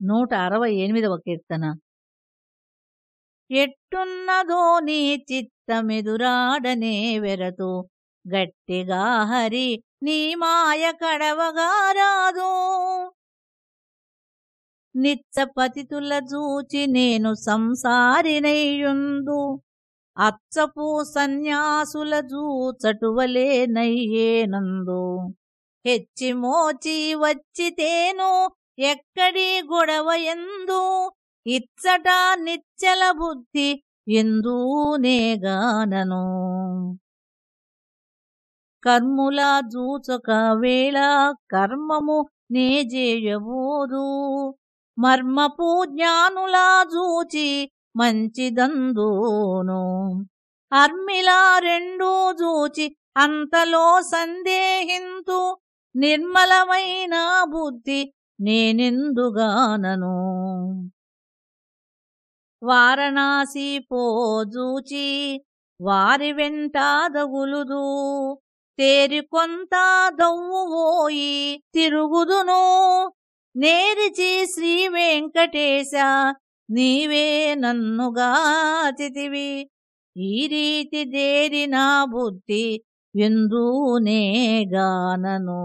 నూట అరవై ఎనిమిదవ కీర్తన. ఎట్టున్నదో నీ చిత్తమెదురాడనే వెరతు గట్టిగా హరి నీ మాయ కడవగా రాదు. నిత్యపతితుల చూచి నేను సంసారినయ్యుందు అచ్చపు సన్యాసుల జూచటువలే నయ్యేనందు. హెచ్చిమోచి వచ్చితేను ఎక్కడి గొడవ ఎందు? ఇచ్చట నిచ్చల బుద్ధి ఎందునేగానను కర్ముల జూచక వేళ కర్మము నేజేయబోదు మర్మపు జ్ఞానులా జూచి మంచిదందును. అర్మిలా రెండూ జూచి అంతలో సందేహింతు నిర్మలమైన బుద్ధి నేనెందుగానను? వారణాసి పోజూచి వారి వెంటాదగులుదు తేరి కొంత దవ్వుపోయి తిరుగుదును. నేరిచి శ్రీ వెంకటేశ నీవే నన్నుగాచితివి ఈ రీతి దేరి నా బుద్ధి ఎందునే గానను